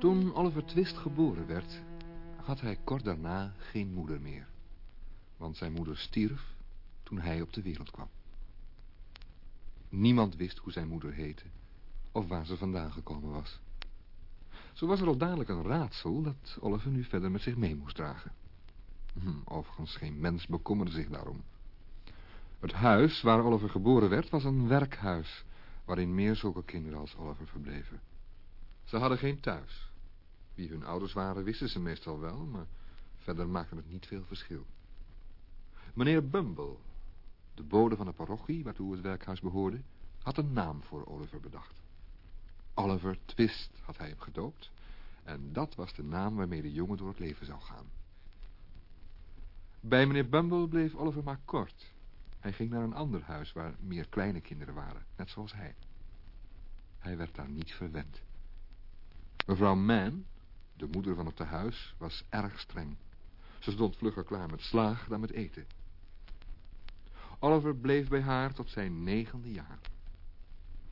Toen Oliver Twist geboren werd, had hij kort daarna geen moeder meer. Want zijn moeder stierf toen hij op de wereld kwam. Niemand wist hoe zijn moeder heette of waar ze vandaan gekomen was. Zo was er al dadelijk een raadsel dat Oliver nu verder met zich mee moest dragen. Hm, overigens, geen mens bekommerde zich daarom. Het huis waar Oliver geboren werd was een werkhuis... waarin meer zulke kinderen als Oliver verbleven. Ze hadden geen thuis. Wie hun ouders waren, wisten ze meestal wel... maar verder maakte het niet veel verschil. Meneer Bumble, de bode van de parochie waartoe het werkhuis behoorde... had een naam voor Oliver bedacht. Oliver Twist had hij hem gedoopt... en dat was de naam waarmee de jongen door het leven zou gaan. Bij meneer Bumble bleef Oliver maar kort... Hij ging naar een ander huis waar meer kleine kinderen waren, net zoals hij. Hij werd daar niet verwend. Mevrouw Mann, de moeder van het tehuis, was erg streng. Ze stond vlugger klaar met slaag dan met eten. Oliver bleef bij haar tot zijn negende jaar.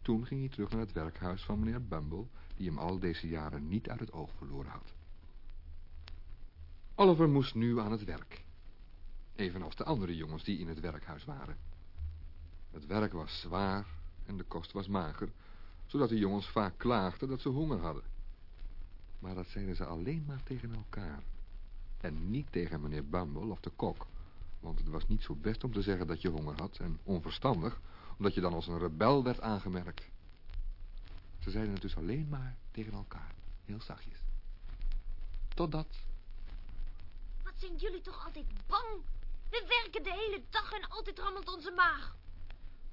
Toen ging hij terug naar het werkhuis van meneer Bumble, die hem al deze jaren niet uit het oog verloren had. Oliver moest nu aan het werk. Evenals de andere jongens die in het werkhuis waren. Het werk was zwaar en de kost was mager, zodat de jongens vaak klaagden dat ze honger hadden. Maar dat zeiden ze alleen maar tegen elkaar. En niet tegen meneer Bumble of de kok, want het was niet zo best om te zeggen dat je honger had en onverstandig, omdat je dan als een rebel werd aangemerkt. Ze zeiden het dus alleen maar tegen elkaar, heel zachtjes. Totdat... Wat zijn jullie toch altijd bang we werken de hele dag en altijd rammelt onze maag.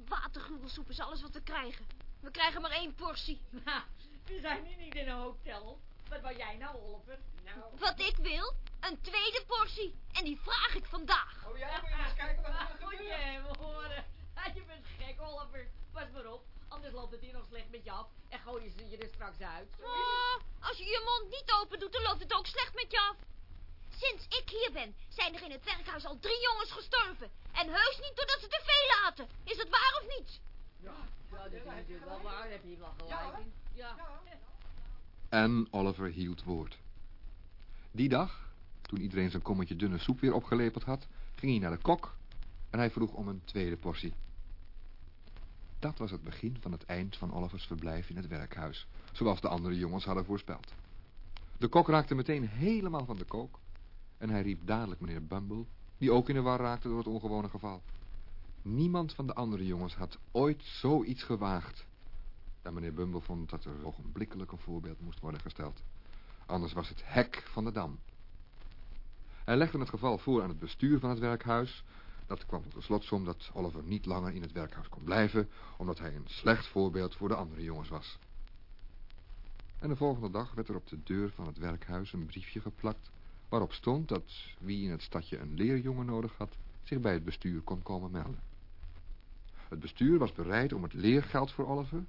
Watergruwelsoep is alles wat we krijgen. We krijgen maar één portie. We zijn hier niet in een hotel. Wat wil jij nou, Oliver? Nou. Wat ik wil? Een tweede portie. En die vraag ik vandaag. Oh ja, moet je eens kijken wat er gebeurt. Moet je hem horen. Je bent gek, Oliver. Pas maar op. Anders loopt het hier nog slecht met je af. En gooien ze je er straks uit. Oh, als je je mond niet open doet, dan loopt het ook slecht met je af. Sinds ik hier ben, zijn er in het werkhuis al drie jongens gestorven. En heus niet doordat ze te veel laten. Is het waar of niet? Ja, ja dat is natuurlijk wel waar. Heb je wel gelijk in. Ja. En Oliver hield woord. Die dag, toen iedereen zijn kommetje dunne soep weer opgelepeld had, ging hij naar de kok en hij vroeg om een tweede portie. Dat was het begin van het eind van Olivers verblijf in het werkhuis, zoals de andere jongens hadden voorspeld. De kok raakte meteen helemaal van de kook en hij riep dadelijk meneer Bumble, die ook in de war raakte door het ongewone geval. Niemand van de andere jongens had ooit zoiets gewaagd. En meneer Bumble vond dat er ogenblikkelijk een voorbeeld moest worden gesteld. Anders was het hek van de dam. Hij legde het geval voor aan het bestuur van het werkhuis. Dat kwam tot de slotsom dat Oliver niet langer in het werkhuis kon blijven... omdat hij een slecht voorbeeld voor de andere jongens was. En de volgende dag werd er op de deur van het werkhuis een briefje geplakt waarop stond dat wie in het stadje een leerjongen nodig had, zich bij het bestuur kon komen melden. Het bestuur was bereid om het leergeld voor Oliver,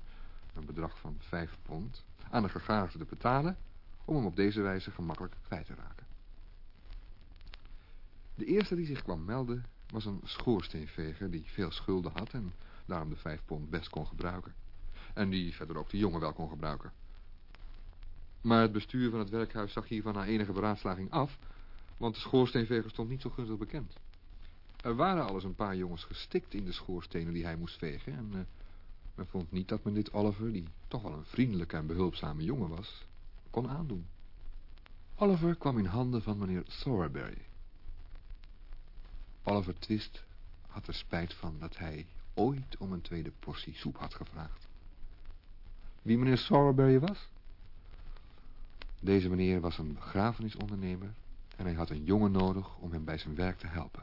een bedrag van vijf pond, aan de gegadigde te betalen, om hem op deze wijze gemakkelijk kwijt te raken. De eerste die zich kwam melden was een schoorsteenveger die veel schulden had en daarom de vijf pond best kon gebruiken. En die verder ook de jongen wel kon gebruiken. Maar het bestuur van het werkhuis zag hiervan na enige beraadslaging af, want de schoorsteenveger stond niet zo gunstig bekend. Er waren alles een paar jongens gestikt in de schoorstenen die hij moest vegen en uh, men vond niet dat men dit Oliver, die toch wel een vriendelijke en behulpzame jongen was, kon aandoen. Oliver kwam in handen van meneer Thorberry. Oliver Twist had er spijt van dat hij ooit om een tweede portie soep had gevraagd. Wie meneer Thorberry was? Deze meneer was een begrafenisondernemer en hij had een jongen nodig om hem bij zijn werk te helpen.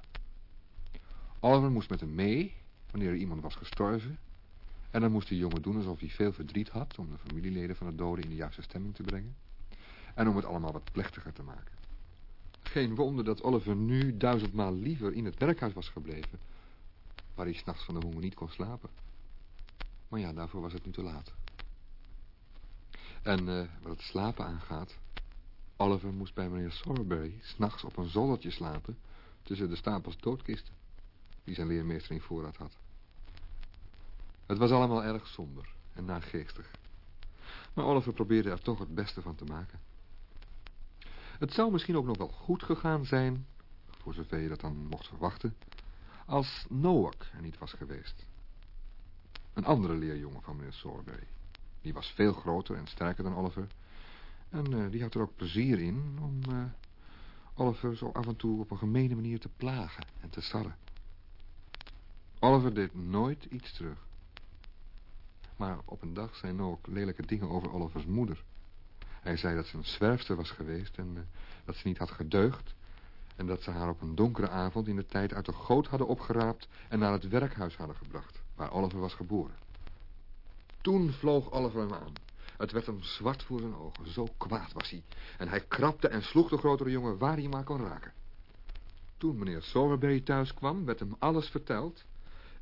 Oliver moest met hem mee wanneer er iemand was gestorven en dan moest de jongen doen alsof hij veel verdriet had om de familieleden van de doden in de juiste stemming te brengen en om het allemaal wat plechtiger te maken. Geen wonder dat Oliver nu duizendmaal liever in het werkhuis was gebleven, waar hij s'nachts van de honger niet kon slapen. Maar ja, daarvoor was het nu te laat. En uh, wat het slapen aangaat... Oliver moest bij meneer Sorberry s'nachts op een zoldertje slapen... tussen de stapels doodkisten... die zijn leermeester in voorraad had. Het was allemaal erg somber en nageestig. Maar Oliver probeerde er toch het beste van te maken. Het zou misschien ook nog wel goed gegaan zijn, voor zover je dat dan mocht verwachten, als Noak er niet was geweest. Een andere leerjongen van meneer Sorbury. Die was veel groter en sterker dan Oliver. En eh, die had er ook plezier in om eh, Oliver zo af en toe op een gemene manier te plagen en te sarren. Oliver deed nooit iets terug. Maar op een dag zei Noak lelijke dingen over Olivers moeder. Hij zei dat ze een zwerfster was geweest en eh, dat ze niet had gedeugd. En dat ze haar op een donkere avond in de tijd uit de goot hadden opgeraapt en naar het werkhuis hadden gebracht, waar Oliver was geboren. Toen vloog Oliver hem aan. Het werd hem zwart voor zijn ogen, zo kwaad was hij. En hij krabde en sloeg de grotere jongen waar hij maar kon raken. Toen meneer Sowerberry thuis kwam, werd hem alles verteld.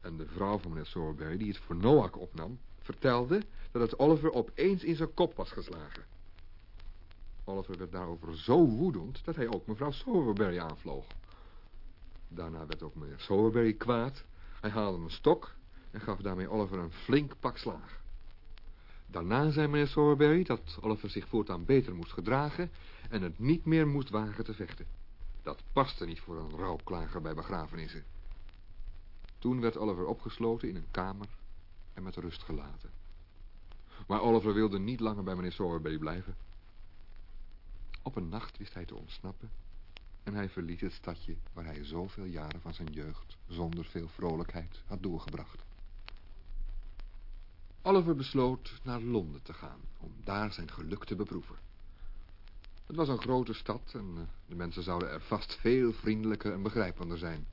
En de vrouw van meneer Sowerberry, die het voor Noak opnam, vertelde dat het Oliver opeens in zijn kop was geslagen. Oliver werd daarover zo woedend dat hij ook mevrouw Sowerberry aanvloog. Daarna werd ook meneer Sowerberry kwaad. Hij haalde een stok en gaf daarmee Oliver een flink pak slaag. Daarna zei meneer Sowerberry dat Oliver zich voortaan beter moest gedragen en het niet meer moest wagen te vechten. Dat paste niet voor een rouwklager bij begrafenissen. Toen werd Oliver opgesloten in een kamer en met rust gelaten. Maar Oliver wilde niet langer bij meneer Sowerberry blijven. Op een nacht wist hij te ontsnappen en hij verliet het stadje waar hij zoveel jaren van zijn jeugd zonder veel vrolijkheid had doorgebracht. Oliver besloot naar Londen te gaan om daar zijn geluk te beproeven. Het was een grote stad en eh, de mensen zouden er vast veel vriendelijker en begrijpender zijn.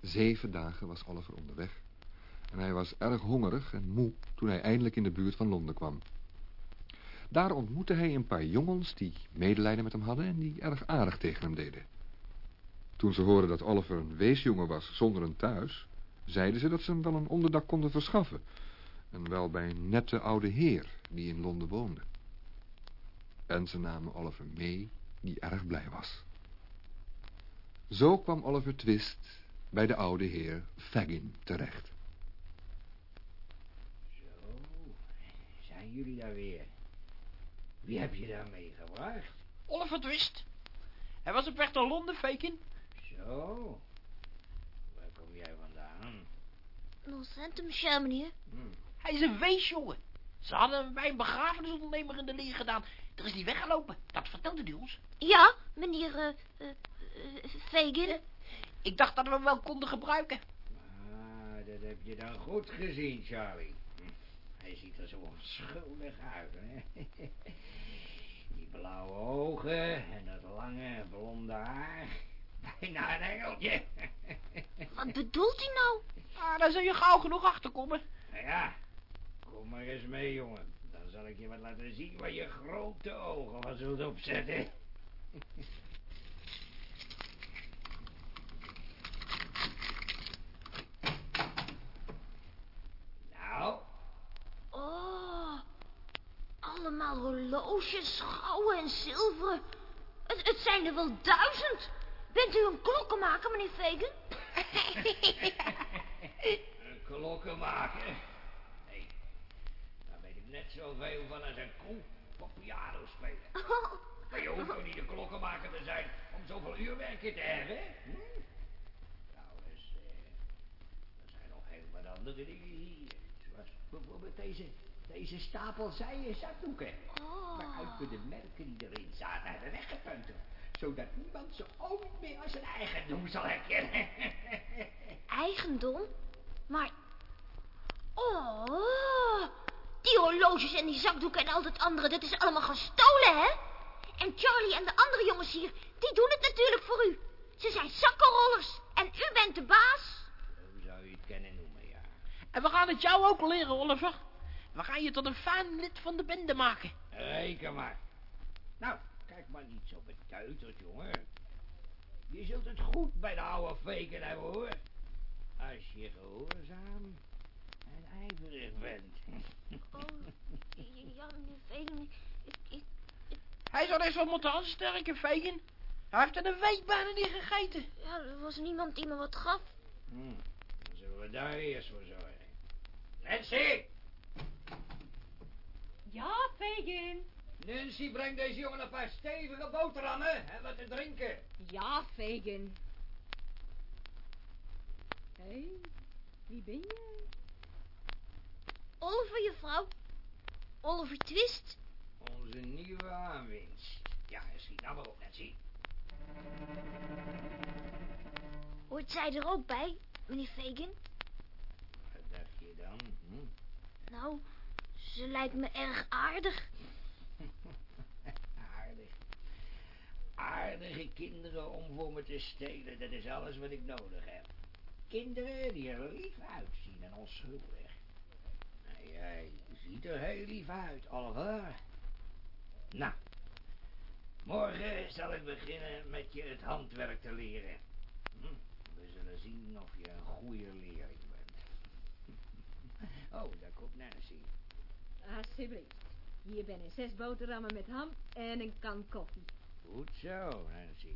Zeven dagen was Oliver onderweg en hij was erg hongerig en moe toen hij eindelijk in de buurt van Londen kwam. Daar ontmoette hij een paar jongens die medelijden met hem hadden en die erg aardig tegen hem deden. Toen ze hoorden dat Oliver een weesjongen was zonder een thuis, zeiden ze dat ze hem wel een onderdak konden verschaffen. En wel bij een nette oude heer die in Londen woonde. En ze namen Oliver mee, die erg blij was. Zo kwam Oliver Twist bij de oude heer Fagin terecht. Zo, zijn jullie daar weer? Wie heb je daar meegebracht? Oliver Twist. Hij was op weg naar Londen, Fagin. Zo, waar kom jij vandaan? Northamptonshire, meneer. Hm. Hij is een weesjongen. Ze hadden hem bij een begrafenisondernemer in de leer gedaan. Er is hij weggelopen. Dat vertelde hij ons. Ja, meneer eh eh, eh, Fagin. Ik dacht dat we hem wel konden gebruiken. Ah, dat heb je dan goed gezien, Charlie. Hij ziet er zo onschuldig uit, hè? Die blauwe ogen en dat lange blonde haar. Bijna een engeltje. Wat bedoelt hij nou? Ah, daar zul je gauw genoeg achter komen. Nou ja, kom maar eens mee, jongen. Dan zal ik je wat laten zien waar je grote ogen van zult opzetten. nou, Oh, allemaal horloges, gouden en zilveren. Het, het zijn er wel duizend. Bent u een klokkenmaker, meneer Fagin? een klokken maken. Nee, daar weet ik net zoveel van als een koe op piano spelen. Maar je hoeft toch niet een klokkenmaker te zijn om zoveel uurwerken te hebben, hè? Hm? Trouwens, eh, er zijn nog heel wat andere dingen hier. Zoals bijvoorbeeld deze, deze stapel zijen zakdoeken. Waaruit we de merken die erin zaten hebben weggepunterd. Zodat niemand ze ooit meer als een eigendom zal herkennen. Eigendom? Maar... Oh, die horloges en die zakdoeken en al dat andere, dat is allemaal gestolen, hè? En Charlie en de andere jongens hier, die doen het natuurlijk voor u. Ze zijn zakkenrollers en u bent de baas. Zo zou je het kunnen noemen, ja. En we gaan het jou ook leren, Oliver. We gaan je tot een fijn lid van de bende maken. Reken maar. Nou, kijk maar niet zo betuiterd, jongen. Je zult het goed bij de oude faken hebben, hoor. Als je gehoorzaam en ijverig bent. Oh, ja, meneer Fagin, ik, ik, Hij zou eens wel moeten aansterken, Fagin. Hij heeft er een week bijna niet gegeten. ja, er was niemand die me wat gaf. Hm, dan zullen we daar eerst voor zorgen. Nancy! Fagin. Nancy, breng deze jongen een paar stevige boterhammen en wat te drinken. Ja, Fagin. Hé, hey, wie ben je? Oliver, juffrouw. Oliver Twist. Onze nieuwe aanwinst. Ja, schiet nou maar op, Nancy. Hoort zij er ook bij, meneer Fagin? Wat dacht je dan? Hm? Nou, ze lijkt me erg aardig. Aardig. Aardige kinderen om voor me te stelen, dat is alles wat ik nodig heb. Kinderen die er lief uitzien en onschuldig. Jij ziet er heel lief uit, Oliver. Nou, morgen zal ik beginnen met je het handwerk te leren. Hm, We zullen zien of je een goede leerling bent. Oh, daar komt Nancy. Alsjeblieft. Hier ben er zes boterhammen met ham en een kan koffie. Goed zo, Nancy.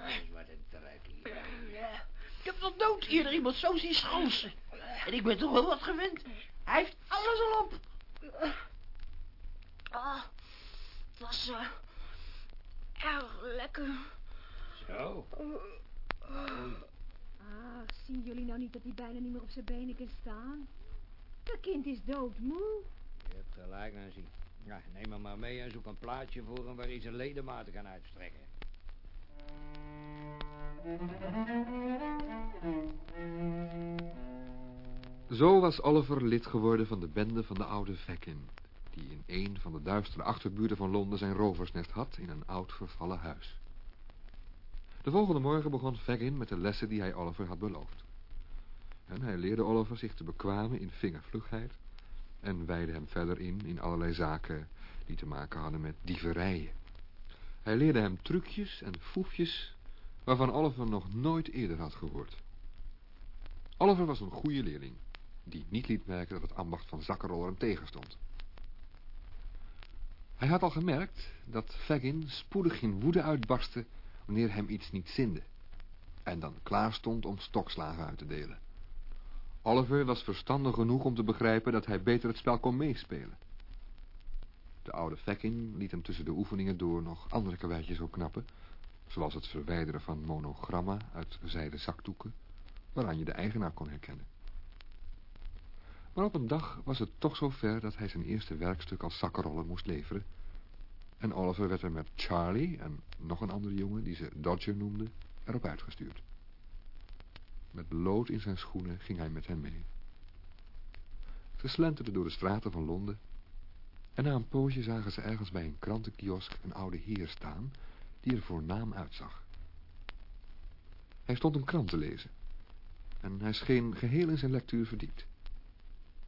Ah, wat een trek hier. Ik heb nog nooit eerder iemand zo zien schansen. En ik ben toch wel wat gewend. Hij heeft alles al op. Ah, het was eh, erg lekker. Zo, Ach, zien jullie nou niet dat hij bijna niet meer op zijn benen kan staan? Dat kind is doodmoe. je hebt gelijk, Nancy. Ja, neem hem maar mee en zoek een plaatsje voor hem waar hij zijn ledematen kan uitstrekken. Zo was Oliver lid geworden van de bende van de oude Fagin, die in een van de duistere achterbuurten van Londen zijn roversnest had in een oud vervallen huis. De volgende morgen begon Fagin met de lessen die hij Oliver had beloofd. Hij leerde Oliver zich te bekwamen in vingervlugheid en wijde hem verder in in allerlei zaken die te maken hadden met dieverijen. Hij leerde hem trucjes en foefjes waarvan Oliver nog nooit eerder had gehoord. Oliver was een goede leerling, die niet liet merken dat het ambacht van zakkenroller hem tegenstond. Hij had al gemerkt dat Fagin spoedig in woede uitbarstte wanneer hem iets niet zinde, en dan klaar stond om stokslagen uit te delen. Oliver was verstandig genoeg om te begrijpen dat hij beter het spel kon meespelen. De oude Fagin liet hem tussen de oefeningen door nog andere karweitjes opknappen, zoals het verwijderen van monogramma uit zijden zakdoeken, waaraan je de eigenaar kon herkennen. Maar op een dag was het toch zo ver dat hij zijn eerste werkstuk als zakkenroller moest leveren. En Oliver werd er met Charlie en nog een andere jongen, die ze Dodger noemde, erop uitgestuurd. Met lood in zijn schoenen ging hij met hen mee. Ze slenterden door de straten van Londen en na een poosje zagen ze ergens bij een krantenkiosk een oude heer staan die er voornaam uitzag. Hij stond een krant te lezen en hij scheen geheel in zijn lectuur verdiept.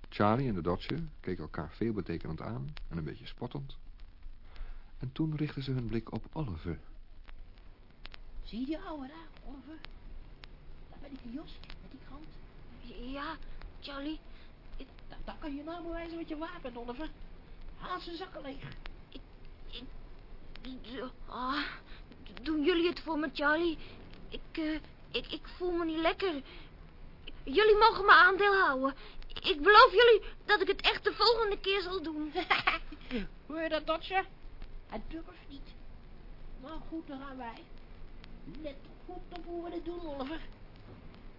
Charlie en de Dodger keken elkaar veelbetekenend aan en een beetje spottend. En toen richtten ze hun blik op Oliver. Zie je ouwe Oliver? Die kiosk, met die krant. Ja, Charlie, Da daar kan je nou bewijzen wat je waard bent, Oliver. Haal zijn zakken leeg. d- ah, d- doen jullie het voor me, Charlie? Ik, eh, ik, ik voel me niet lekker. Jullie mogen me aandeel houden. Ik beloof jullie dat ik het echt de volgende keer zal doen. Hoor je dat, Dodger? Hij durft niet. Nou goed, dan gaan wij. Let goed op hoe we het doen, Oliver.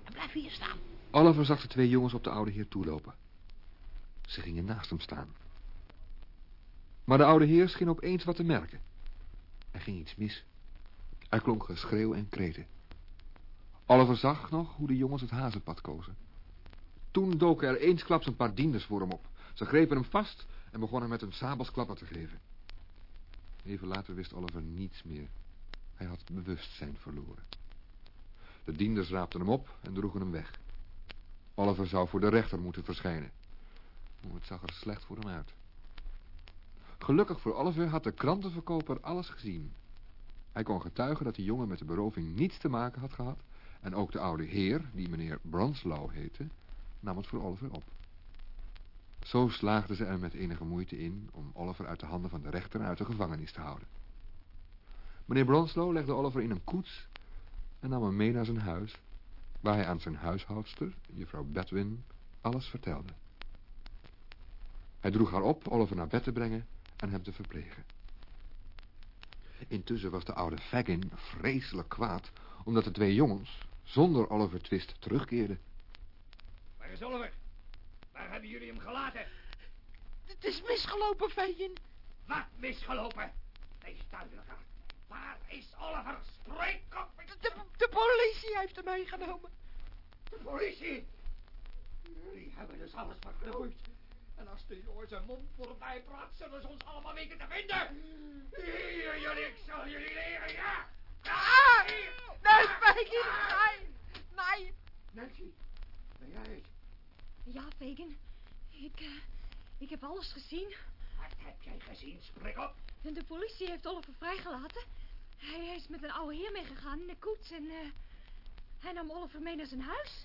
En blijf hier staan. Oliver zag de twee jongens op de oude heer toelopen. Ze gingen naast hem staan. Maar de oude heer scheen opeens wat te merken. Er ging iets mis. Er klonk geschreeuw en kreten. Oliver zag nog hoe de jongens het hazenpad kozen. Toen doken er eensklaps een paar dienders voor hem op. Ze grepen hem vast en begonnen met hun sabels klappen te geven. Even later wist Oliver niets meer. Hij had bewustzijn verloren. De dienders raapten hem op en droegen hem weg. Oliver zou voor de rechter moeten verschijnen. O, het zag er slecht voor hem uit. Gelukkig voor Oliver had de krantenverkoper alles gezien. Hij kon getuigen dat de jongen met de beroving niets te maken had gehad... en ook de oude heer, die meneer Branslow heette, nam het voor Oliver op. Zo slaagden ze er met enige moeite in om Oliver uit de handen van de rechter uit de gevangenis te houden. Meneer Branslow legde Oliver in een koets en nam hem mee naar zijn huis, waar hij aan zijn huishoudster, juffrouw Bedwin, alles vertelde. Hij droeg haar op Oliver naar bed te brengen en hem te verplegen. Intussen was de oude Fagin vreselijk kwaad, omdat de twee jongens zonder Oliver Twist terugkeerden. Waar is Oliver? Waar hebben jullie hem gelaten? Het is misgelopen, Fagin. Wat misgelopen? Wees duidelijker. Waar is Oliver? Spreek op! De, de, de politie heeft hem meegenomen. De politie! Jullie hebben dus alles verknoeid. En als de jongen zijn mond voorbij praat, zullen ze ons allemaal weten te vinden. Hier, jullie, ik zal jullie leren, ja! Ah! Nee, Fagin, nee. Nee. Nancy, ben jij het? Ja, Fagin. Ik, eh, ik heb alles gezien. Wat heb jij gezien? Spreek op! En de politie heeft Oliver vrijgelaten. Hij is met een oude heer meegegaan in de koets en eh, hij nam Oliver mee naar zijn huis.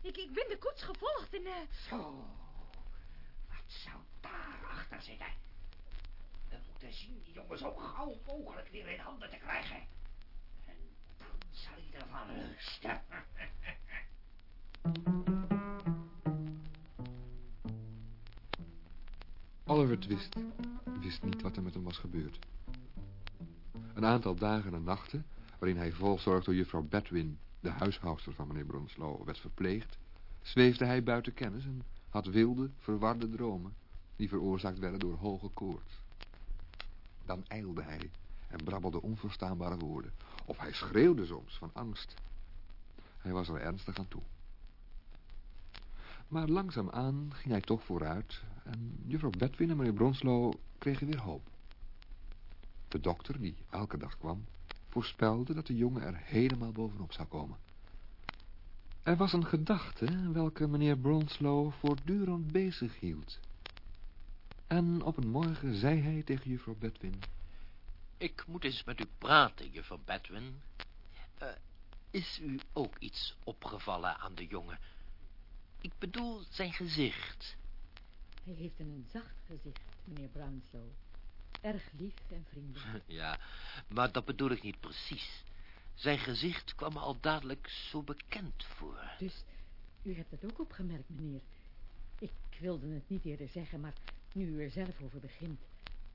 Ik, ik ben de koets gevolgd en... eh, Zo, wat zou daarachter zitten? We moeten zien die jongen zo gauw mogelijk weer in handen te krijgen. En dan zal hij ervan lusten. Oliver Twist wist niet wat er met hem was gebeurd. Een aantal dagen en nachten, waarin hij volzorgd door juffrouw Bedwin, de huishoudster van meneer Bronslow, werd verpleegd, zweefde hij buiten kennis en had wilde, verwarde dromen, die veroorzaakt werden door hoge koorts. Dan ijlde hij en brabbelde onverstaanbare woorden, of hij schreeuwde soms van angst. Hij was er ernstig aan toe. Maar langzaamaan ging hij toch vooruit en juffrouw Bedwin en meneer Bronslow kregen weer hoop. De dokter, die elke dag kwam, voorspelde dat de jongen er helemaal bovenop zou komen. Er was een gedachte welke meneer Bronslow voortdurend bezig hield. En op een morgen zei hij tegen juffrouw Bedwin... Ik moet eens met u praten, juffrouw Bedwin. Eh, is u ook iets opgevallen aan de jongen? Ik bedoel zijn gezicht. Hij heeft een zacht gezicht, meneer Brownslow. Erg lief en vriendelijk. Ja, maar dat bedoel ik niet precies. Zijn gezicht kwam me al dadelijk zo bekend voor. Dus u hebt het ook opgemerkt, meneer. Ik wilde het niet eerder zeggen, maar nu u er zelf over begint.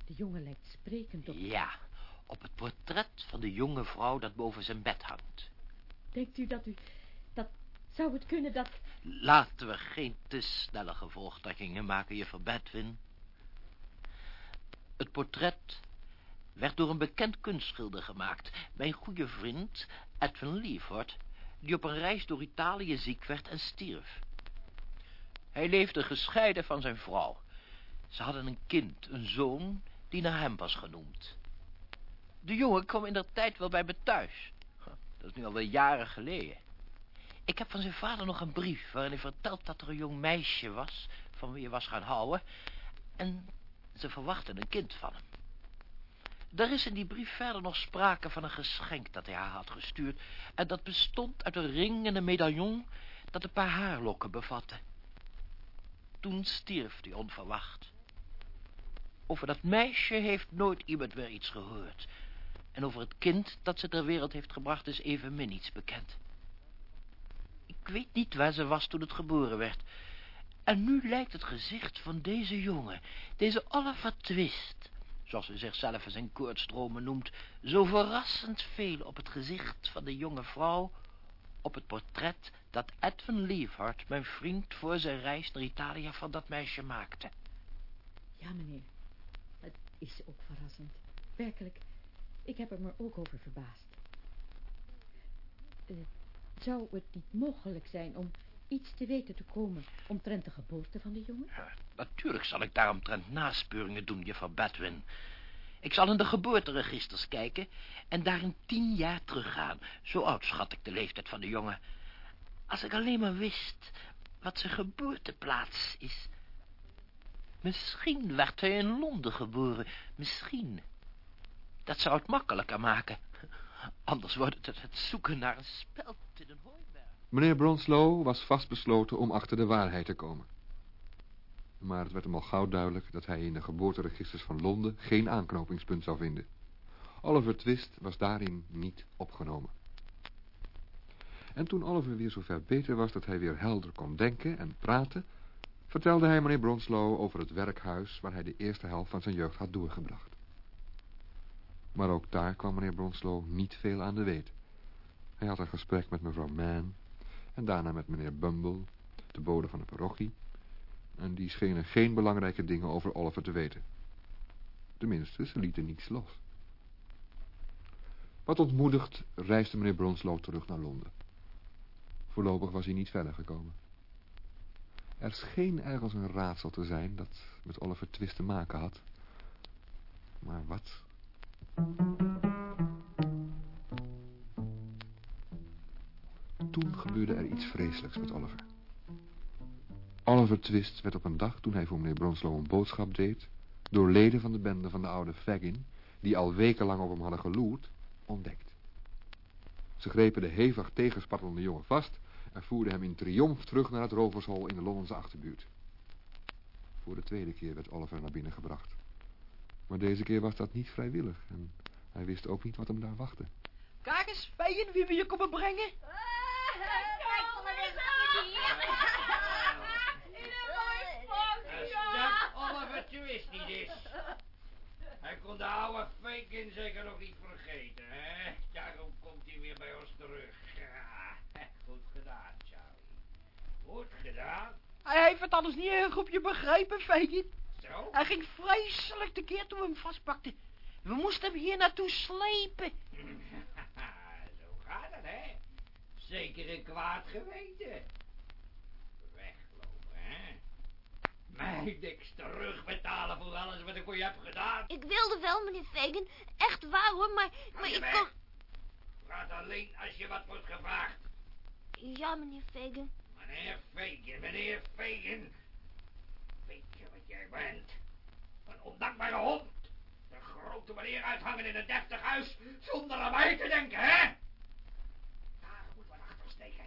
De jongen lijkt sprekend op... Ja, op het portret van de jonge vrouw dat boven zijn bed hangt. Denkt u dat u... Dat... Zou het kunnen dat... Laten we geen te snelle gevolgtrekkingen maken, juffrouw Bedwin. Het portret werd door een bekend kunstschilder gemaakt. Mijn goede vriend, Edwin Leeford, die op een reis door Italië ziek werd en stierf. Hij leefde gescheiden van zijn vrouw. Ze hadden een kind, een zoon, die naar hem was genoemd. De jongen kwam in der tijd wel bij me thuis. Dat is nu alweer jaren geleden. Ik heb van zijn vader nog een brief waarin hij vertelt dat er een jong meisje was van wie hij was gaan houden. En ze verwachten een kind van hem. Er is in die brief verder nog sprake van een geschenk dat hij haar had gestuurd. En dat bestond uit een ring en een medaillon dat een paar haarlokken bevatte. Toen stierf hij onverwacht. Over dat meisje heeft nooit iemand weer iets gehoord. En over het kind dat ze ter wereld heeft gebracht is evenmin iets bekend. Ik weet niet waar ze was toen het geboren werd. En nu lijkt het gezicht van deze jongen, deze Oliver Twist, zoals hij zichzelf in zijn koortsdromen noemt, zo verrassend veel op het gezicht van de jonge vrouw, op het portret dat Edwin Leefhart, mijn vriend, voor zijn reis naar Italië van dat meisje maakte. Ja, meneer. Het is ook verrassend. Werkelijk. Ik heb er me ook over verbaasd. Eh, zou het niet mogelijk zijn om iets te weten te komen omtrent de geboorte van de jongen? Ja, natuurlijk zal ik daaromtrent naspeuringen doen, juffrouw Bedwin. Ik zal in de geboorteregisters kijken en daarin tien jaar teruggaan. Zo oud schat ik de leeftijd van de jongen. Als ik alleen maar wist wat zijn geboorteplaats is. Misschien werd hij in Londen geboren. Misschien. Dat zou het makkelijker maken. Anders wordt het het zoeken naar een speld in een hooiberg. Meneer Bronslow was vastbesloten om achter de waarheid te komen. Maar het werd hem al gauw duidelijk dat hij in de geboorteregisters van Londen geen aanknopingspunt zou vinden. Oliver Twist was daarin niet opgenomen. En toen Oliver weer zover beter was dat hij weer helder kon denken en praten, vertelde hij meneer Bronslow over het werkhuis waar hij de eerste helft van zijn jeugd had doorgebracht. Maar ook daar kwam meneer Bronslow niet veel aan de weet. Hij had een gesprek met mevrouw Mann en daarna met meneer Bumble, de bode van de parochie, en die schenen geen belangrijke dingen over Oliver te weten. Tenminste, ze lieten niets los. Wat ontmoedigd reisde meneer Bronslow terug naar Londen. Voorlopig was hij niet verder gekomen. Er scheen ergens een raadsel te zijn dat met Oliver Twist te maken had. Maar wat? Toen gebeurde er iets vreselijks met Oliver. Oliver Twist werd op een dag, toen hij voor meneer Bronslow een boodschap deed... door leden van de bende van de oude Fagin... die al wekenlang op hem hadden geloerd, ontdekt. Ze grepen de hevig tegenspartelende jongen vast... en voerden hem in triomf terug naar het rovershol in de Londense achterbuurt. Voor de tweede keer werd Oliver naar binnen gebracht. Maar deze keer was dat niet vrijwillig... en hij wist ook niet wat hem daar wachtte. Kijk eens, Fagin, wie we je komen brengen. Twist niet is. Hij kon de oude Fagin zeker nog niet vergeten, hè? Daarom komt hij weer bij ons terug. Ja, goed gedaan, Charlie. Goed gedaan. Hij heeft het anders niet erg op je begrepen, Fagin. Zo? Hij ging vreselijk tekeer toen we hem vastpakten. We moesten hem hier naartoe slepen. Zo gaat het, hè? Zeker een kwaad geweten. Weglopen, hè? Mij niks terugbetalen voor alles wat ik voor je heb gedaan. Ik wilde wel, meneer Fagin. Echt waar hoor, maar, maar ik weg. kon... Praat alleen als je wat wordt gevraagd. Ja, meneer Fagin. Meneer Fagin, meneer Fagin. Weet je wat jij bent? Een ondankbare hond. De grote meneer uithangen in een deftig huis zonder aan mij te denken, hè? Daar moet wat achter steken.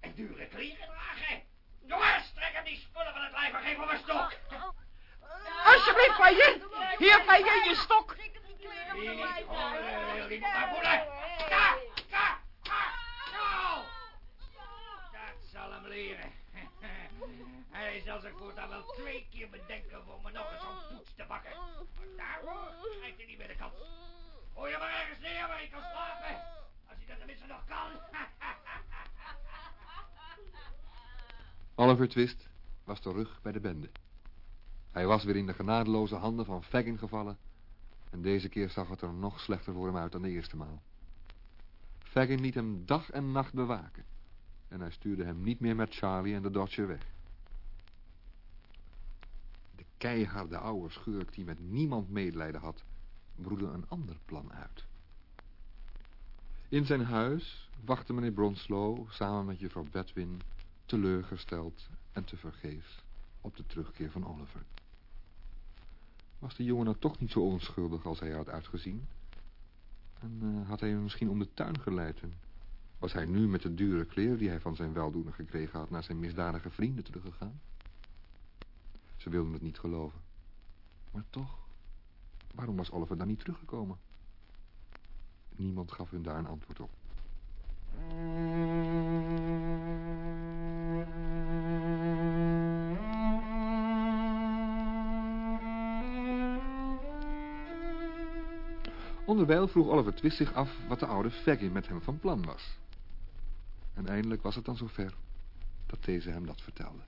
En dure kleren dragen. Jongens, trek hem die spullen van het lijf en geef hem een stok. Alsjeblieft, Fagin. Hier, Fagin, je stok. Niet naar voelen. Ka, ka, ka, zo. Dat zal hem leren. Hij zal zich voortaan wel twee keer bedenken om me nog eens zo'n poets te bakken. Maar daarvoor krijgt hij niet meer de kans. Gooi je maar ergens neer waar hij kan slapen. Als hij dat tenminste nog kan. Oliver Twist was terug bij de bende. Hij was weer in de genadeloze handen van Fagin gevallen... en deze keer zag het er nog slechter voor hem uit dan de eerste maal. Fagin liet hem dag en nacht bewaken... en hij stuurde hem niet meer met Charlie en de Dodger weg. De keiharde oude schurk die met niemand medelijden had... broedde een ander plan uit. In zijn huis wachtte meneer Bronslow samen met juffrouw Bedwin teleurgesteld en tevergeefs op de terugkeer van Oliver. Was de jongen nou toch niet zo onschuldig als hij had uitgezien? En eh, had hij hem misschien om de tuin geleid? Was hij nu met de dure kleren die hij van zijn weldoener gekregen had... naar zijn misdadige vrienden teruggegaan? Ze wilden het niet geloven. Maar toch, waarom was Oliver dan niet teruggekomen? Niemand gaf hun daar een antwoord op. Onderwijl vroeg Oliver Twist zich af wat de oude Fagin met hem van plan was. En eindelijk was het dan zover dat deze hem dat vertelde.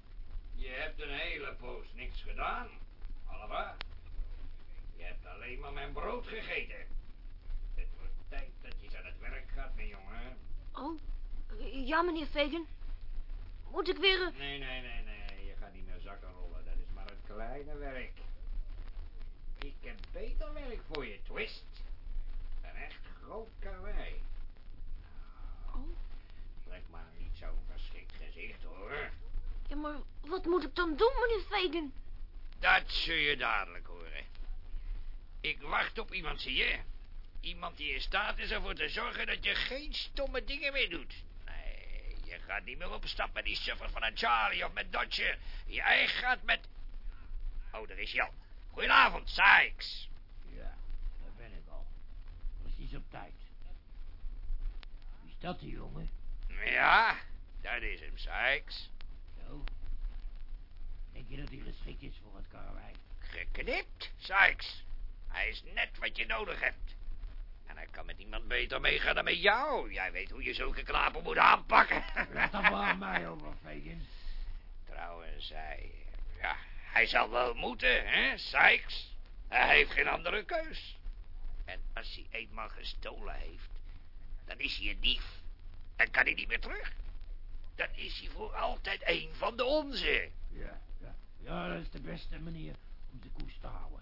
Je hebt een hele poos niks gedaan, Oliver. Je hebt alleen maar mijn brood gegeten. Het wordt tijd dat je aan het werk gaat, mijn jongen. Oh, ja, meneer Fagin. Moet ik weer... eh, Nee, nee, nee, nee. Je gaat niet naar zakken rollen. Dat is maar het kleine werk. Ik heb beter werk voor je, Twist. Groot karwei. Oh. Trek maar niet zo'n geschikt gezicht, hoor. Ja, maar wat moet ik dan doen, meneer Fagin? Dat zul je dadelijk horen. Ik wacht op iemand, zie je? Iemand die in staat is ervoor te zorgen dat je geen stomme dingen meer doet. Nee, je gaat niet meer op stap met die suffer van een Charlie of met Dodger. Jij gaat met... Oh, daar is hij al. Goedenavond, Sykes. Ja, daar ben ik al. Precies op tijd. Wie is dat, die jongen? Ja, dat is hem, Sykes. Zo. Denk je dat hij geschikt is voor het karwei? Geknipt, Sykes. Hij is net wat je nodig hebt. En hij kan met iemand beter meegaan dan met jou. Jij weet hoe je zulke knapen moet aanpakken. Laat dan maar aan mij over, Fagin. Trouwens, hij... Ja, hij zal wel moeten, hè, Sykes? Hij heeft geen andere keus. En als hij eenmaal gestolen heeft, dan is hij een dief. Dan kan hij niet meer terug. Dan is hij voor altijd een van de onze. Ja, ja. Ja, dat is de beste manier om de koers te houden.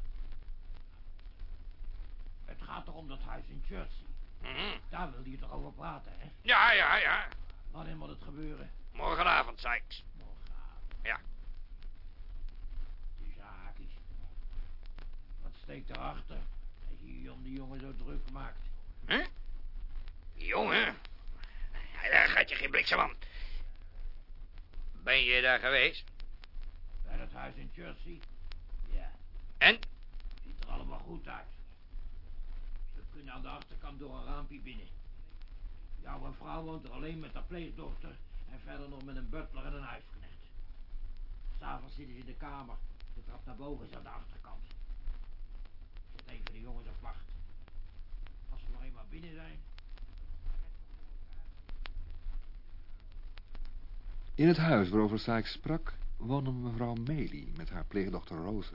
Het gaat toch om dat huis in Jersey. Daar wil je toch over praten, hè? Ja, ja, ja. Wanneer moet het gebeuren? Morgenavond, Sykes. Morgenavond. Ja. De zaak is... Wat steekt erachter? Als je je om die jongen zo druk maakt. Huh? Jongen. Daar Ben je daar geweest? Bij dat huis in Jersey? Ja. En? Ziet er allemaal goed uit. Ze kunnen aan de achterkant door een raampje binnen. Jouw vrouw woont er alleen met haar pleegdochter... en verder nog met een butler en een huisknecht. S'avonds zitten ze in de kamer. De trap naar boven is aan de achterkant. Tot een van de jongens op wacht. Als ze nog eenmaal binnen zijn... In het huis waarover Sykes sprak, woonde mevrouw Maylie met haar pleegdochter Rose.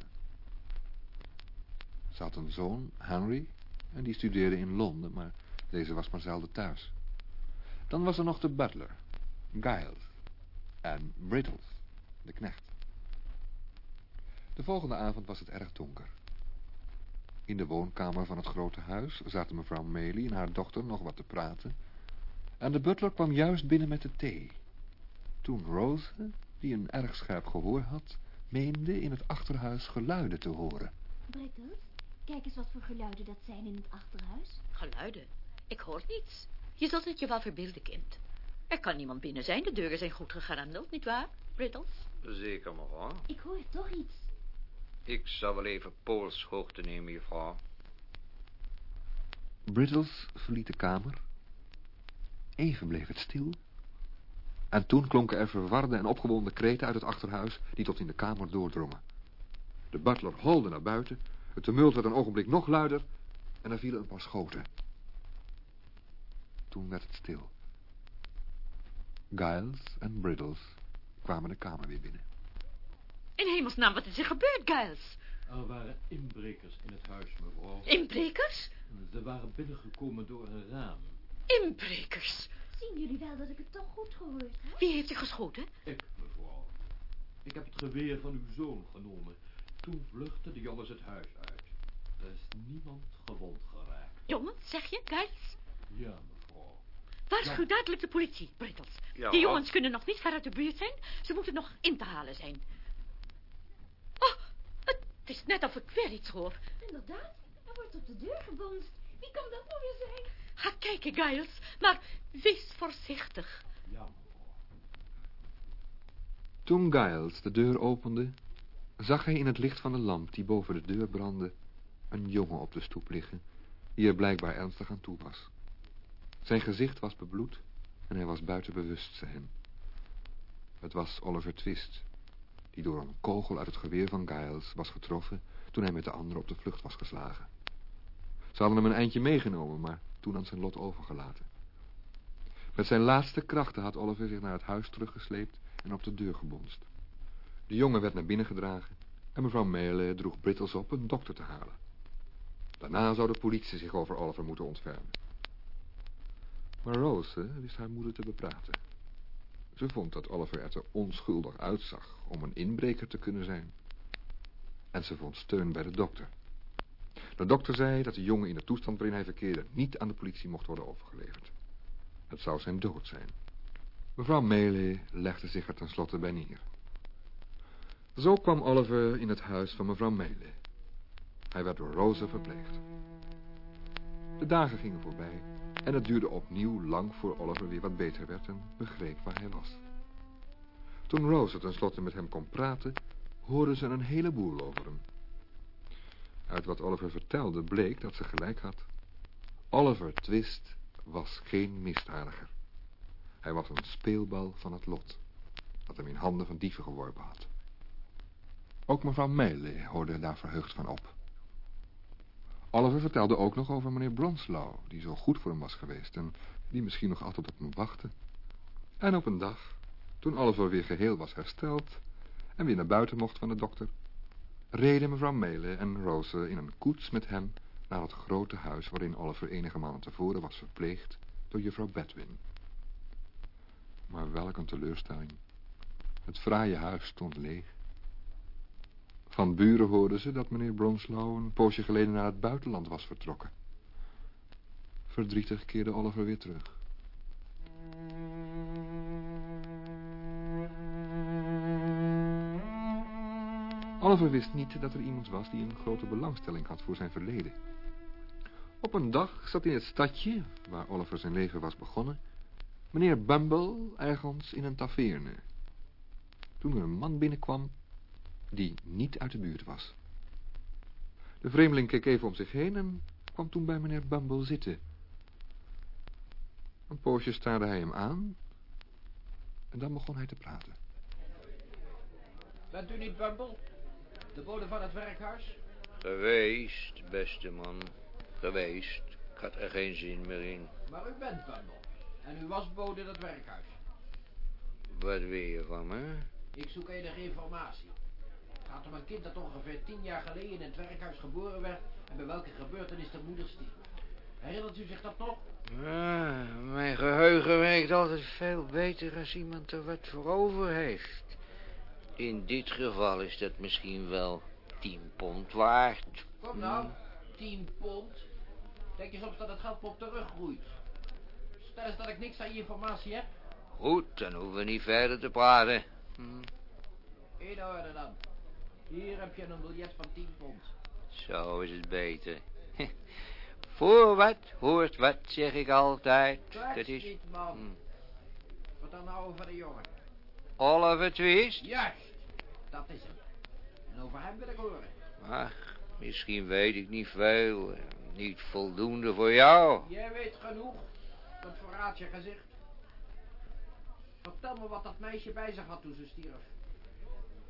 Ze had een zoon, Henry, en die studeerde in Londen, maar deze was maar zelden thuis. Dan was er nog de butler, Giles, en Brittles, de knecht. De volgende avond was het erg donker. In de woonkamer van het grote huis zaten mevrouw Maylie en haar dochter nog wat te praten, en de butler kwam juist binnen met de thee. Toen Rose, die een erg scherp gehoor had, meende in het achterhuis geluiden te horen. Brittles, kijk eens wat voor geluiden dat zijn in het achterhuis. Geluiden. Ik hoor niets. Je zult het je wel verbeelden, kind. Er kan niemand binnen zijn. De deuren zijn goed gegrendeld, nietwaar, Brittles? Zeker, mevrouw. Ik hoor toch iets. Ik zal wel even polshoogte nemen, juffrouw. Brittles verliet de kamer. Even bleef het stil. En toen klonken er verwarde en opgewonden kreten uit het achterhuis die tot in de kamer doordrongen. De butler holde naar buiten. Het tumult werd een ogenblik nog luider en er vielen een paar schoten. Toen werd het stil. Giles en Brittles kwamen de kamer weer binnen. In hemelsnaam, wat is er gebeurd, Giles? Er waren inbrekers in het huis, mevrouw. Inbrekers? Ze waren binnengekomen door een raam. Inbrekers? Zien jullie wel dat ik het toch goed gehoord heb? Wie heeft je geschoten? Ik, mevrouw. Ik heb het geweer van uw zoon genomen. Toen vluchtten de jongens het huis uit. Er is niemand gewond geraakt. Jongen, zeg je, Giles? Ja, mevrouw. Waarschuw dadelijk de politie, Brittles. Ja. Die jongens kunnen nog niet ver uit de buurt zijn. Ze moeten nog in te halen zijn. Oh, het is net of ik weer iets hoor. Inderdaad, er wordt op de deur gebonst. Wie kan dat nou weer zijn? Ga kijken, Giles. Maar wees voorzichtig. Ja. Toen Giles de deur opende, zag hij in het licht van de lamp die boven de deur brandde, een jongen op de stoep liggen, die er blijkbaar ernstig aan toe was. Zijn gezicht was bebloed en hij was buiten bewustzijn. Het was Oliver Twist, die door een kogel uit het geweer van Giles was getroffen toen hij met de anderen op de vlucht was geslagen. Ze hadden hem een eindje meegenomen, maar toen aan zijn lot overgelaten. Met zijn laatste krachten had Oliver zich naar het huis teruggesleept en op de deur gebonst. De jongen werd naar binnen gedragen en mevrouw Mele droeg Brittles op een dokter te halen. Daarna zou de politie zich over Oliver moeten ontfermen. Maar Rose wist haar moeder te bepraten. Ze vond dat Oliver er te onschuldig uitzag om een inbreker te kunnen zijn. En ze vond steun bij de dokter. De dokter zei dat de jongen in de toestand waarin hij verkeerde niet aan de politie mocht worden overgeleverd. Het zou zijn dood zijn. Mevrouw Melee legde zich er tenslotte bij neer. Zo kwam Oliver in het huis van mevrouw Melee. Hij werd door Rosa verpleegd. De dagen gingen voorbij en het duurde opnieuw lang voor Oliver weer wat beter werd en begreep waar hij was. Toen Rosa tenslotte met hem kon praten, hoorden ze een heleboel over hem. Uit wat Oliver vertelde bleek dat ze gelijk had. Oliver Twist was geen misdadiger. Hij was een speelbal van het lot, dat hem in handen van dieven geworpen had. Ook mevrouw Melee hoorde daar verheugd van op. Oliver vertelde ook nog over meneer Bronslow, die zo goed voor hem was geweest en die misschien nog altijd op hem wachtte. En op een dag, toen Oliver weer geheel was hersteld en weer naar buiten mocht van de dokter, reden mevrouw Melee en Rose in een koets met hem naar het grote huis waarin Oliver enige maanden tevoren was verpleegd door juffrouw Bedwin. Maar welk een teleurstelling. Het fraaie huis stond leeg. Van buren hoorden ze dat meneer Bronslow een poosje geleden naar het buitenland was vertrokken. Verdrietig keerde Oliver weer terug. Oliver wist niet dat er iemand was die een grote belangstelling had voor zijn verleden. Op een dag zat in het stadje, waar Oliver zijn leven was begonnen, meneer Bumble ergens in een taverne. Toen er een man binnenkwam die niet uit de buurt was. De vreemdeling keek even om zich heen en kwam toen bij meneer Bumble zitten. Een poosje staarde hij hem aan en dan begon hij te praten. Bent u niet Bumble? De bode van het werkhuis? Geweest, beste man. Geweest. Ik had er geen zin meer in. Maar u bent Bumble. En u was bode in het werkhuis. Wat wil je van me? Ik zoek enige informatie. Het gaat om een kind dat ongeveer tien jaar geleden in het werkhuis geboren werd... en bij welke gebeurtenis de moeder stierf. Herinnert u zich dat nog? Ah, mijn geheugen werkt altijd veel beter als iemand er wat voor over heeft. In dit geval is dat misschien wel tien pond waard. Kom nou, tien pond. Denk je soms dat het geld op teruggroeit? Stel eens dat ik niks aan je informatie heb. Goed, dan hoeven we niet verder te praten. Hm. In orde dan. Hier heb je een biljet van 10 pond. Zo is het beter. Voor wat hoort wat, zeg ik altijd. Dat Dat is... niet, man. Hm. Wat dan nou over de jongen? Oliver Twist? Juist, dat is hem. En over hem wil ik horen. Ach, misschien weet ik niet veel. Niet voldoende voor jou. Jij weet genoeg. Dat verraadt je gezicht. Vertel me wat dat meisje bij zich had toen ze stierf.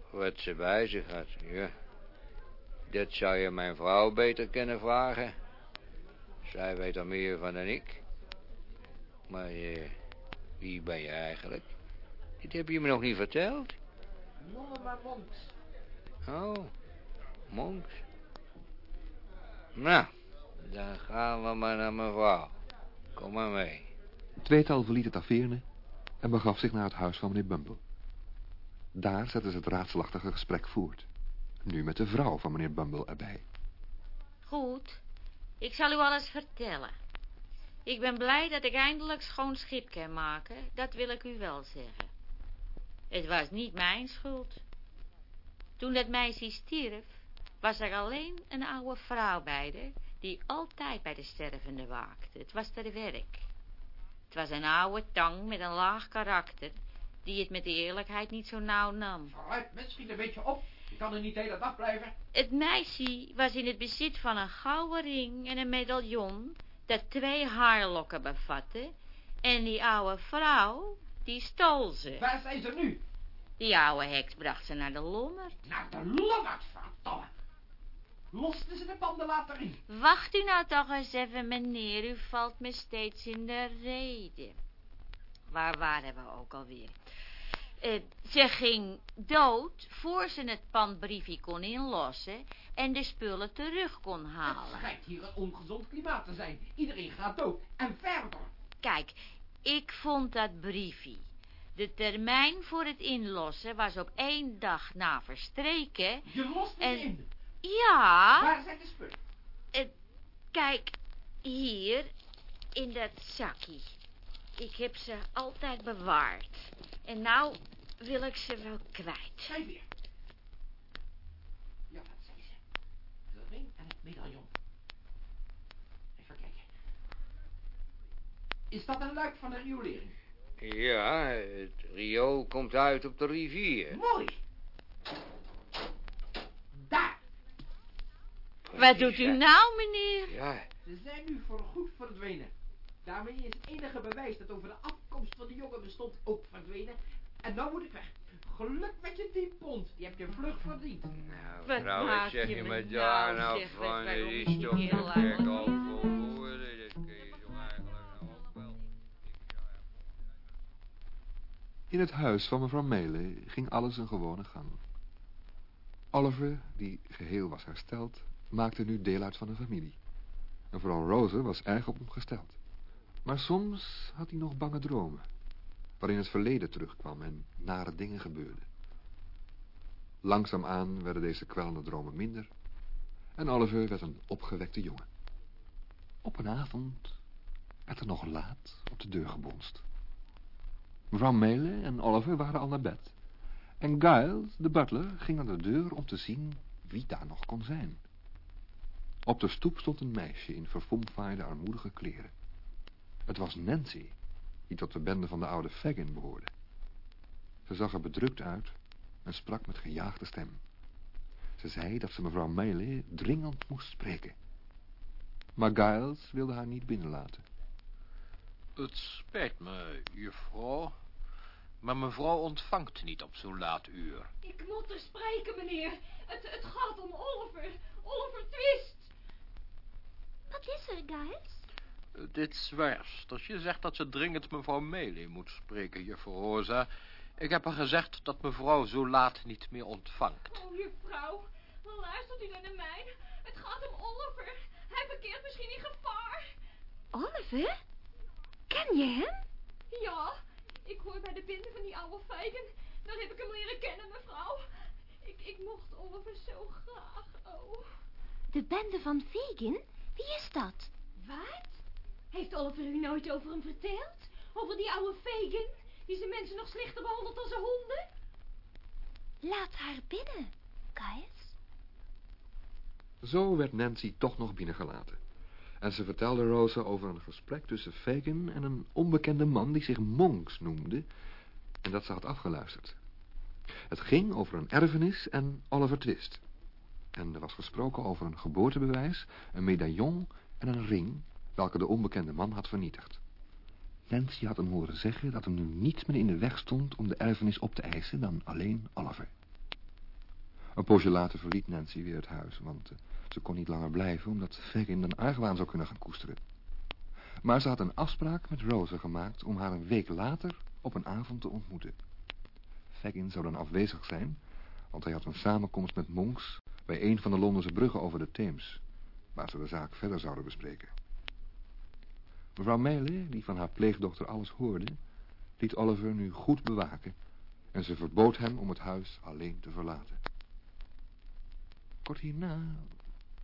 Wat ze bij zich had, ja. Dat zou je mijn vrouw beter kunnen vragen. Zij weet er meer van dan ik. Maar eh, wie ben je eigenlijk? Dit heb je me nog niet verteld. Mollema Monks. Oh, monks. Nou, dan gaan we maar naar mijn vrouw. Kom maar mee. Het tweetal verliet de taverne en begaf zich naar het huis van meneer Bumble. Daar zetten ze het raadselachtige gesprek voort. Nu met de vrouw van meneer Bumble erbij. Goed, ik zal u alles vertellen. Ik ben blij dat ik eindelijk schoon schip kan maken, dat wil ik u wel zeggen. Het was niet mijn schuld. Toen dat meisje stierf, was er alleen een oude vrouw bij haar, die altijd bij de stervende waakte. Het was ter werk. Het was een oude tang met een laag karakter, die het met de eerlijkheid niet zo nauw nam. Vooruit, mens, schiet een beetje op. Je kan er niet de hele dag blijven. Het meisje was in het bezit van een gouden ring en een medaillon dat twee haarlokken bevatte. En die oude vrouw, die stal ze. Waar zijn ze nu? Die oude heks bracht ze naar de lommerd. Naar de lommerd, verdomme. Losten ze de banden later in? Wacht u nou toch eens even, meneer. U valt me steeds in de reden. Waar waren we ook alweer? Eh, ze ging dood voor ze het pandbriefje kon inlossen en de spullen terug kon Het halen. schijnt hier een ongezond klimaat te zijn. Iedereen gaat dood. En verder. Kijk, ik vond dat briefje. De termijn voor het inlossen was op één dag na verstreken. Je lost En- ze in. Ja, Waar zijn de spullen? kijk, hier, in dat zakje. Ik heb ze altijd bewaard. En nou wil ik ze wel kwijt. Schrijf weer. Ja, wat zei ze? De ring en het medaillon. Even kijken. Is dat een luik van de riolering? Ja, het riool komt uit op de rivier. Mooi. Daar. Wat doet u nou, meneer? Ja, Ze zijn nu voorgoed verdwenen. Daarmee is het enige bewijs dat over de afkomst van de jongen bestond ook verdwenen. En nou moet ik weg. Geluk met je 10 pond. Die heb je vlug verdiend. Nou, Wat vrouw, zeg je me daar nou, van? Die is toch gek In het huis van mevrouw Mele ging alles een gewone gang. Oliver, die geheel was hersteld, maakte nu deel uit van de familie. En vooral Rosa was erg op hem gesteld. Maar soms had hij nog bange dromen, waarin het verleden terugkwam en nare dingen gebeurden. Langzaamaan werden deze kwellende dromen minder en Oliver werd een opgewekte jongen. Op een avond werd er nog laat op de deur gebonst. Mevrouw Mele en Oliver waren al naar bed. En Giles, de butler, ging naar de deur om te zien wie daar nog kon zijn. Op de stoep stond een meisje in verfomfaaide armoedige kleren. Het was Nancy, die tot de bende van de oude Fagin behoorde. Ze zag er bedrukt uit en sprak met gejaagde stem. Ze zei dat ze mevrouw Mele dringend moest spreken. Maar Giles wilde haar niet binnenlaten. Het spijt me, juffrouw. Maar mevrouw ontvangt niet op zo'n laat uur. Ik moet er spreken, meneer. Het, het gaat om Oliver. Oliver Twist. Wat is er, Giles? Dit zwerfstertje zegt dat ze dringend mevrouw Melee moet spreken, juffrouw Rosa. Ik heb haar gezegd dat mevrouw zo laat niet meer ontvangt. Oh, juffrouw. Luistert u naar mij? Het gaat om Oliver. Hij verkeert misschien in gevaar. Oliver? Ken je hem? Ja, ik hoor bij de binden van die oude Feigen. Daar heb ik hem leren kennen, mevrouw. Ik, ik mocht Oliver zo graag. Oh. De bende van Fagin? Wie is dat? Wat? Heeft Oliver u nooit over hem verteld? Over die oude Fagin? Die zijn mensen nog slechter behandelt dan zijn honden? Laat haar binnen, Giles. Zo werd Nancy toch nog binnengelaten. En ze vertelde Rosa over een gesprek tussen Fagin en een onbekende man die zich Monks noemde en dat ze had afgeluisterd. Het ging over een erfenis en Oliver Twist. En er was gesproken over een geboortebewijs, een medaillon en een ring, welke de onbekende man had vernietigd. Nancy had hem horen zeggen dat hem nu niets meer in de weg stond om de erfenis op te eisen dan alleen Oliver. Een poosje later verliet Nancy weer het huis, want eh, ze kon niet langer blijven omdat Fagin een argwaan zou kunnen gaan koesteren. Maar ze had een afspraak met Rosa gemaakt om haar een week later op een avond te ontmoeten. Fagin zou dan afwezig zijn, want hij had een samenkomst met Monks bij een van de Londense bruggen over de Theems, waar ze de zaak verder zouden bespreken. Mevrouw Mele, die van haar pleegdochter alles hoorde, liet Oliver nu goed bewaken en ze verbood hem om het huis alleen te verlaten. Kort hierna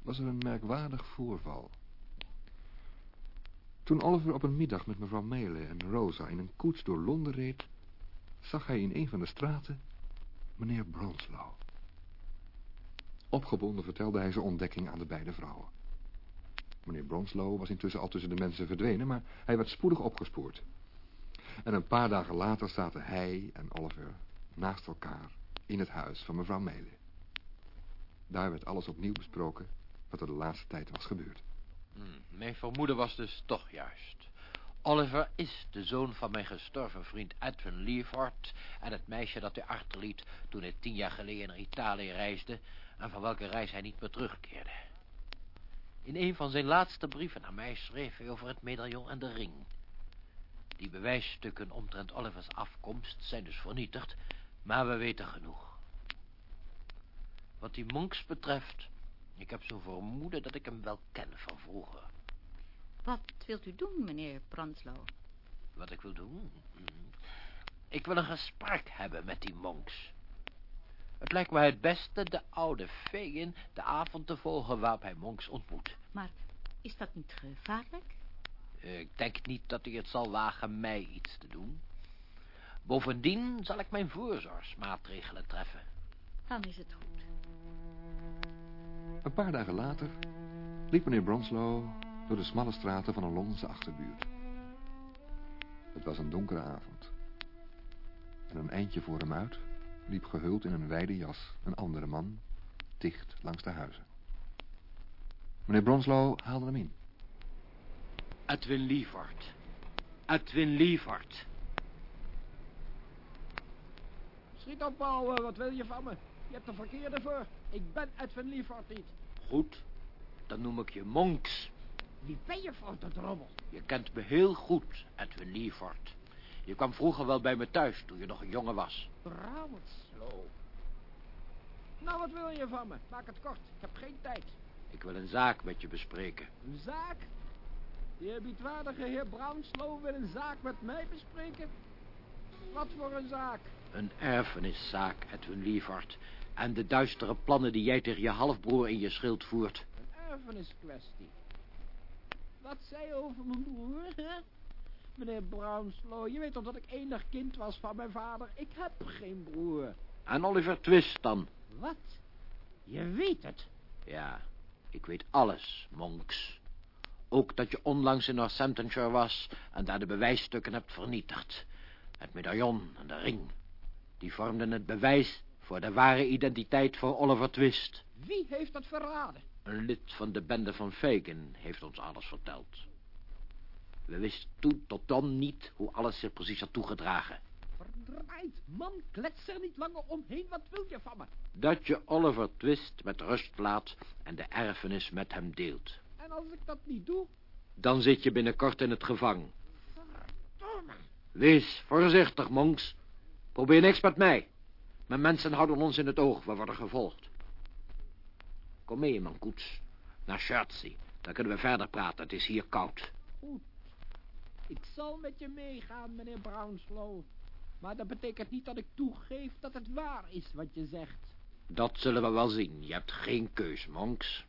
was er een merkwaardig voorval. Toen Oliver op een middag met mevrouw Mele en Rosa in een koets door Londen reed, zag hij in een van de straten meneer Bronslow. Opgebonden vertelde hij zijn ontdekking aan de beide vrouwen. Meneer Bronslow was intussen al tussen de mensen verdwenen, maar hij werd spoedig opgespoord. En een paar dagen later zaten hij en Oliver naast elkaar in het huis van mevrouw Mele. Daar werd alles opnieuw besproken wat er de laatste tijd was gebeurd. Hm, mijn vermoeden was dus toch juist. Oliver is de zoon van mijn gestorven vriend Edwin Leeford... en het meisje dat hij achterliet toen hij tien jaar geleden naar Italië reisde... en van welke reis hij niet meer terugkeerde. In een van zijn laatste brieven aan mij schreef hij over het medaillon en de ring. Die bewijsstukken omtrent Olivers afkomst zijn dus vernietigd... maar we weten genoeg. Wat die monks betreft... ik heb zo'n vermoeden dat ik hem wel ken van vroeger... Wat wilt u doen, meneer Pranslow? Wat ik wil doen? Hm. Ik wil een gesprek hebben met die monks. Het lijkt mij het beste de oude Fagin de avond te volgen waarop hij monks ontmoet. Maar is dat niet gevaarlijk? Ik denk niet dat hij het zal wagen mij iets te doen. Bovendien zal ik mijn voorzorgsmaatregelen treffen. Dan is het goed. Een paar dagen later liep meneer Bronslow door de smalle straten van een Londense achterbuurt. Het was een donkere avond. En een eindje voor hem uit liep gehuld in een wijde jas een andere man, dicht langs de huizen. Meneer Bronslow haalde hem in. Edwin Leeford. Edwin Leeford. Schiet op, ouwe. Wat wil je van me? Je hebt de verkeerde voor. Ik ben Edwin Liefort niet. Goed, dan noem ik je Monks. Wie ben je voor de drommel? Je kent me heel goed, Edwin Leeford. Je kwam vroeger wel bij me thuis toen je nog een jongen was. Brownslow. Nou, wat wil je van me? Maak het kort. Ik heb geen tijd. Ik wil een zaak met je bespreken. Een zaak? De eerbiedwaardige heer Brownslow wil een zaak met mij bespreken? Wat voor een zaak? Een erfeniszaak, Edwin Leeford. En de duistere plannen die jij tegen je halfbroer in je schild voert. Een erfeniskwestie. Wat zei je over mijn broer, hè? Meneer Brownslow, je weet toch dat ik enig kind was van mijn vader? Ik heb geen broer. En Oliver Twist dan? Wat? Je weet het? Ja, ik weet alles, Monks. Ook dat je onlangs in Northamptonshire was en daar de bewijsstukken hebt vernietigd. Het medaillon en de ring. Die vormden het bewijs voor de ware identiteit van Oliver Twist. Wie heeft dat verraden? Een lid van de bende van Fagin heeft ons alles verteld. We wisten toen tot dan niet hoe alles zich precies had toegedragen. Verdraaid, man, klets er niet langer omheen. Wat wil je van me? Dat je Oliver Twist met rust laat en de erfenis met hem deelt. En als ik dat niet doe? Dan zit je binnenkort in het gevang. Verdomme. Wees voorzichtig, Monks. Probeer niks met mij. Mijn mensen houden ons in het oog. We worden gevolgd. Kom mee, mijn koets. Naar Chertsey. Dan kunnen we verder praten. Het is hier koud. Goed. Ik zal met je meegaan, meneer Brownslow. Maar dat betekent niet dat ik toegeef dat het waar is wat je zegt. Dat zullen we wel zien. Je hebt geen keus, Monks.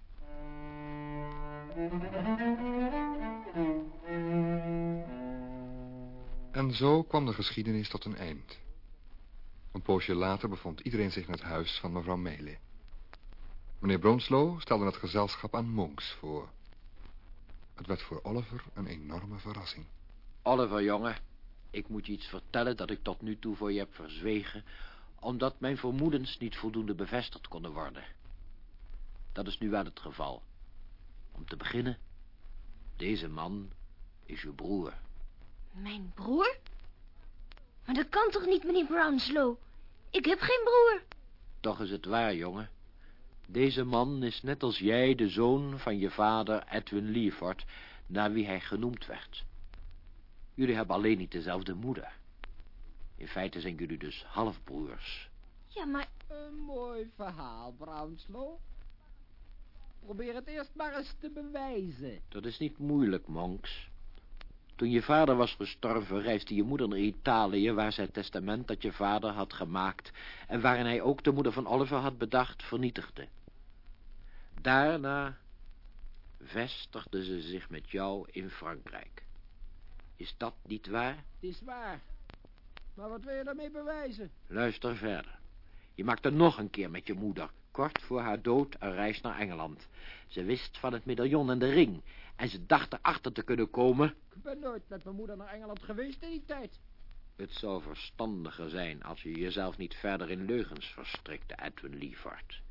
En zo kwam de geschiedenis tot een eind. Een poosje later bevond iedereen zich in het huis van mevrouw Melee. Meneer Bronslow stelde het gezelschap aan Monks voor. Het werd voor Oliver een enorme verrassing. Oliver, jongen. Ik moet je iets vertellen dat ik tot nu toe voor je heb verzwegen... omdat mijn vermoedens niet voldoende bevestigd konden worden. Dat is nu wel het geval. Om te beginnen, deze man is je broer. Mijn broer? Maar dat kan toch niet, meneer Brownslow? Ik heb geen broer. Toch is het waar, jongen. Deze man is net als jij de zoon van je vader Edwin Leeford, naar wie hij genoemd werd. Jullie hebben alleen niet dezelfde moeder. In feite zijn jullie dus halfbroers. Ja, maar... Een mooi verhaal, Brownslow. Probeer het eerst maar eens te bewijzen. Dat is niet moeilijk, Monks. Toen je vader was gestorven, reisde je moeder naar Italië... waar zij het testament dat je vader had gemaakt... en waarin hij ook de moeder van Oliver had bedacht, vernietigde. Daarna vestigde ze zich met jou in Frankrijk. Is dat niet waar? Het is waar. Maar wat wil je daarmee bewijzen? Luister verder. Je maakte nog een keer met je moeder, kort voor haar dood, een reis naar Engeland. Ze wist van het medaillon en de ring... en ze dacht erachter te kunnen komen... Ik ben nooit met mijn moeder naar Engeland geweest in die tijd. Het zou verstandiger zijn als je jezelf niet verder in leugens verstrikte, Edwin Leeford.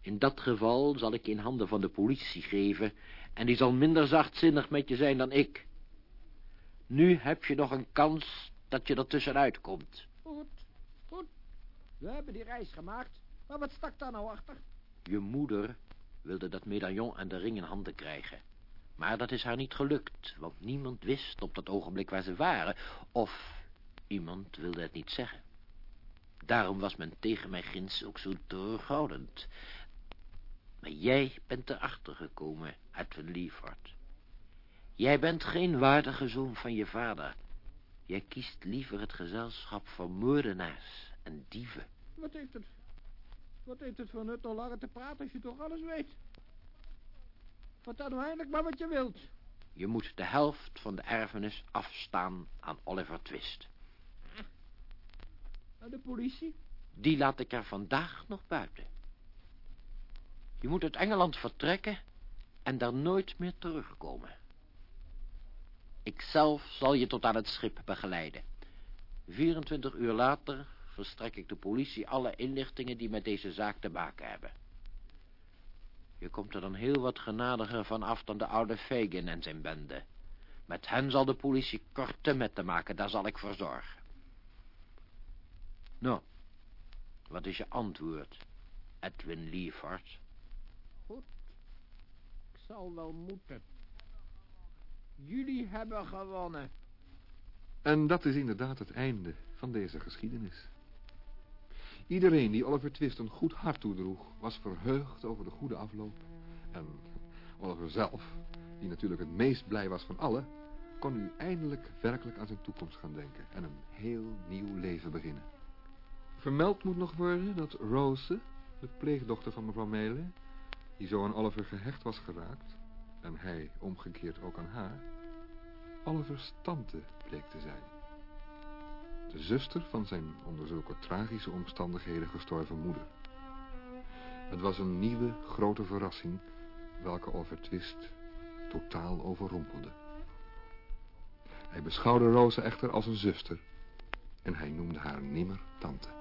In dat geval zal ik je in handen van de politie geven... en die zal minder zachtzinnig met je zijn dan ik. Nu heb je nog een kans dat je er tussenuit komt. Goed, goed. We hebben die reis gemaakt. Maar wat stak daar nou achter? Je moeder wilde dat medaillon en de ring in handen krijgen. Maar dat is haar niet gelukt, want niemand wist op dat ogenblik waar ze waren. Of iemand wilde het niet zeggen. Daarom was men tegen mij ginds ook zo terughoudend. Maar jij bent erachter gekomen, Edwin Leeford. Jij bent geen waardige zoon van je vader. Jij kiest liever het gezelschap van moordenaars en dieven. Wat heeft het... Wat heeft het voor nut om langer te praten als je toch alles weet? Vertel nou eindelijk maar wat je wilt. Je moet de helft van de erfenis afstaan aan Oliver Twist. En de politie? Die laat ik er vandaag nog buiten. Je moet uit Engeland vertrekken en daar nooit meer terugkomen. Ikzelf zal je tot aan het schip begeleiden. 24 uur later verstrek ik de politie alle inlichtingen die met deze zaak te maken hebben. Je komt er dan heel wat genadiger van af dan de oude Fagin en zijn bende. Met hen zal de politie korte met te maken, daar zal ik voor zorgen. Nou, Wat is je antwoord, Edwin Liefhart? Goed. Ik zal wel moeten. Jullie hebben gewonnen. En dat is inderdaad het einde van deze geschiedenis. Iedereen die Oliver Twist een goed hart toedroeg, was verheugd over de goede afloop. En Oliver zelf, die natuurlijk het meest blij was van allen, kon nu eindelijk werkelijk aan zijn toekomst gaan denken en een heel nieuw leven beginnen. Vermeld moet nog worden dat Rose, de pleegdochter van mevrouw Mele, die zo aan Oliver gehecht was geraakt, en hij omgekeerd ook aan haar, Oliver's tante bleek te zijn. De zuster van zijn onder zulke tragische omstandigheden gestorven moeder. Het was een nieuwe grote verrassing, welke Oliver Twist totaal overrompelde. Hij beschouwde Rosa echter als een zuster en hij noemde haar nimmer tante.